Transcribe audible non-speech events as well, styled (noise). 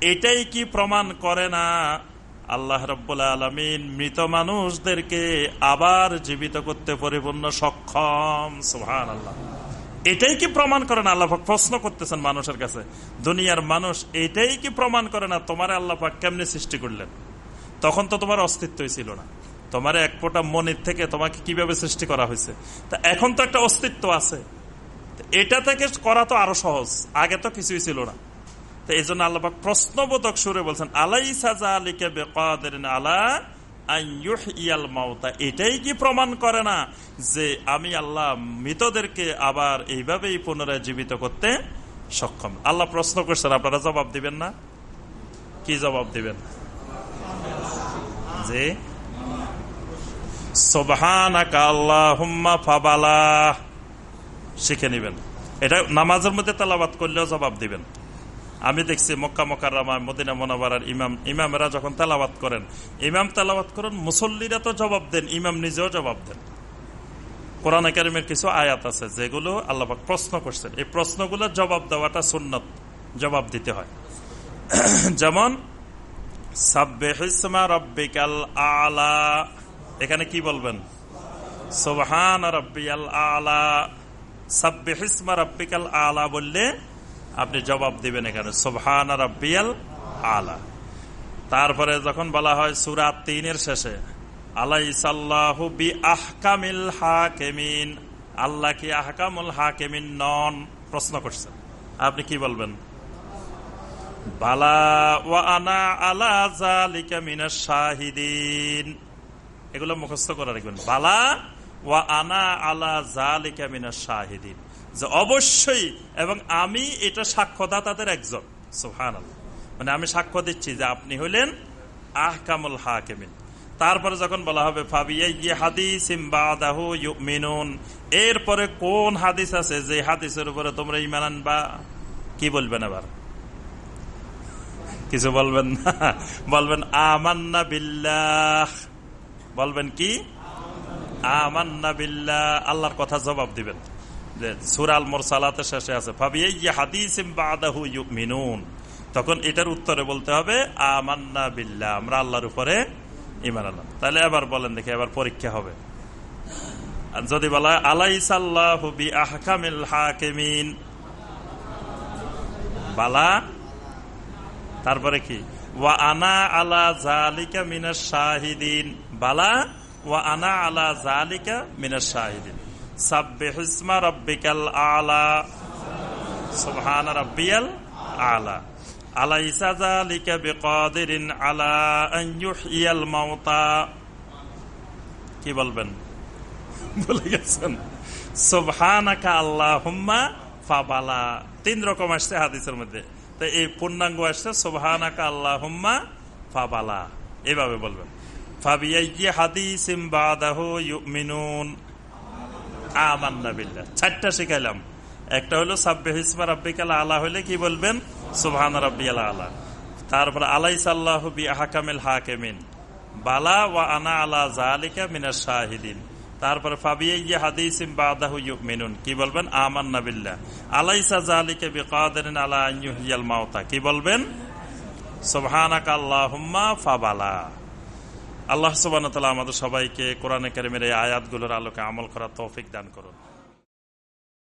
এটাই কি প্রমাণ করে না? আল্লাহ রব্বুল্লা আলমিন মৃত মানুষদেরকে আবার জীবিত করতে পরিপূর্ণ সক্ষম। সুহান আল্লাহ এটাই কি প্রমাণ করে না? আল্লাহাক প্রশ্ন করতেছেন মানুষের কাছে। দুনিয়ার মানুষ এটাই কি প্রমাণ করে না? তোমার আল্লাহাক কেমনি সৃষ্টি করলেন? তখন তো তোমার অস্তিত্বই ছিল না। তোমার এক ফোটা মনের থেকে তোমাকে কীভাবে সৃষ্টি করা হয়েছে? তা এখন তো একটা অস্তিত্ব আছে। এটা থেকে করা তো আরও সহজ। আগে তো কিছুই ছিল না। তো এই জন্য আল্লাহাক প্রশ্নবোধক সুরে বলছেন আলাই সাজা আলীকে আলা এটাই কি প্রমাণ করে না যে আমি আল্লাহ মৃতদেরকে আবার এইভাবেই পুনরায় জীবিত করতে সক্ষম? আল্লাহ প্রশ্ন করছেন, আপনারা জবাব দিবেন না? কি জবাব দিবেন? যে ফাবালা। শিখে নিবেন। এটা নামাজের মধ্যে তালাবাদ করলেও জবাব দিবেন। আমি দেখছি মক্কা মকাররামা মদিনা মোনাবার ইমাম, ইমামেরা যখন তেলাবাত করেন, ইমাম তেলাবাত করেন, মুসল্লিরা তো জবাব দেন, ইমাম নিজেও জবাব দেন। কোরআন একাডেমির কিছু আয়াত আছে, যেগুলো আল্লাহ প্রশ্ন করছেন। এই প্রশ্নগুলো জবাব দেওয়াটা সুন্নত, জবাব দিতে হয়। (clears throat) যেমন আলা। এখানে কি বলবেন? সোহান রব্বিয়াল আলা। আলা বললে আপনি জবাব দিবেন এখানে সোহান রব্বিয়াল আলা। তারপরে যখন বলা হয় সুরা তিনের শেষে আলাই সাল্লাহু বি আহকামিল হাকেমিন, আল্লাহ কি আহকামুল নন? প্রশ্ন আপনি কি বলবেন? বালা ওয়া আনা শাহিদিন। এগুলো মুখস্থ করে রাখবেন। বালা ওয়া আনা আলা জালিকা মিনাশ শাহিদিন। যে অবশ্যই, এবং আমি এটা সাক্ষ্যদাতাদের একজন। সোহান মানে আমি সাক্ষ্য দিচ্ছি যে আপনি হলেন আহকামুল হাকিমিন। তারপরে যখন বলা হবে এরপরে কোন হাদিস আছে যে হাদিসের উপরে তোমরা ইমান আনবা? কি বলবেন আবার? কিছু বলবেন না? বলবেন, আমান্না বিল্লাহ। বলবেন কি? আল্লাহর কথা জবাব দিবেন। যে সুরাল মোরসালাতে শেষে আছে তখন এটার উত্তরে বলতে হবে, আমান্না বিল্লা আমরা আল্লাহর উপরে ইমান আল্লাহ তাহলে এবার বলেন দেখি, এবার পরীক্ষা হবে। যদি বলা আলাই সাল্লাহবি আহকামিল বালা, তারপরে কি? ওয়া আনা আলা বালা ওয়া আনা আলা জালিকা আলা। আলা। আলা কি বলবেন? বলে গেছেন। সুবহানাকা আল্লাহুম্মা ফাবালা। তিন রকম আসছে হাদিসের মধ্যে। তো এই পূর্ণাঙ্গ আসছে সুবহানাকা আল্লাহুম্মা ফাবালা। এভাবে বলবেন। বিল্লাহ চারটা শিখাইলাম। একটা হলো সাব্বে হিসমা রাব্বিকাল আলা হলে কি বলবেন? সুবহান রাব্বিয়াল আলা। তারপরে আলাই সাল্লাহ বি হাকিমিন। বালা ওয়া আনা আলা জালিকা মিনাশ শাহিদিন। তারপরে বাদাহু কি বলবেন? আমান্না বিল্লাহ। আলাইসা আলা কি বলবেন? সুবহানাকা আল্লাহুম্মা ফাবালা। আল্লাহ সুবান আমাদের সবাইকে কোরআনে কারিমের এই আয়াতগুলোর আলোকে আমল করার তৌফিক দান করুন।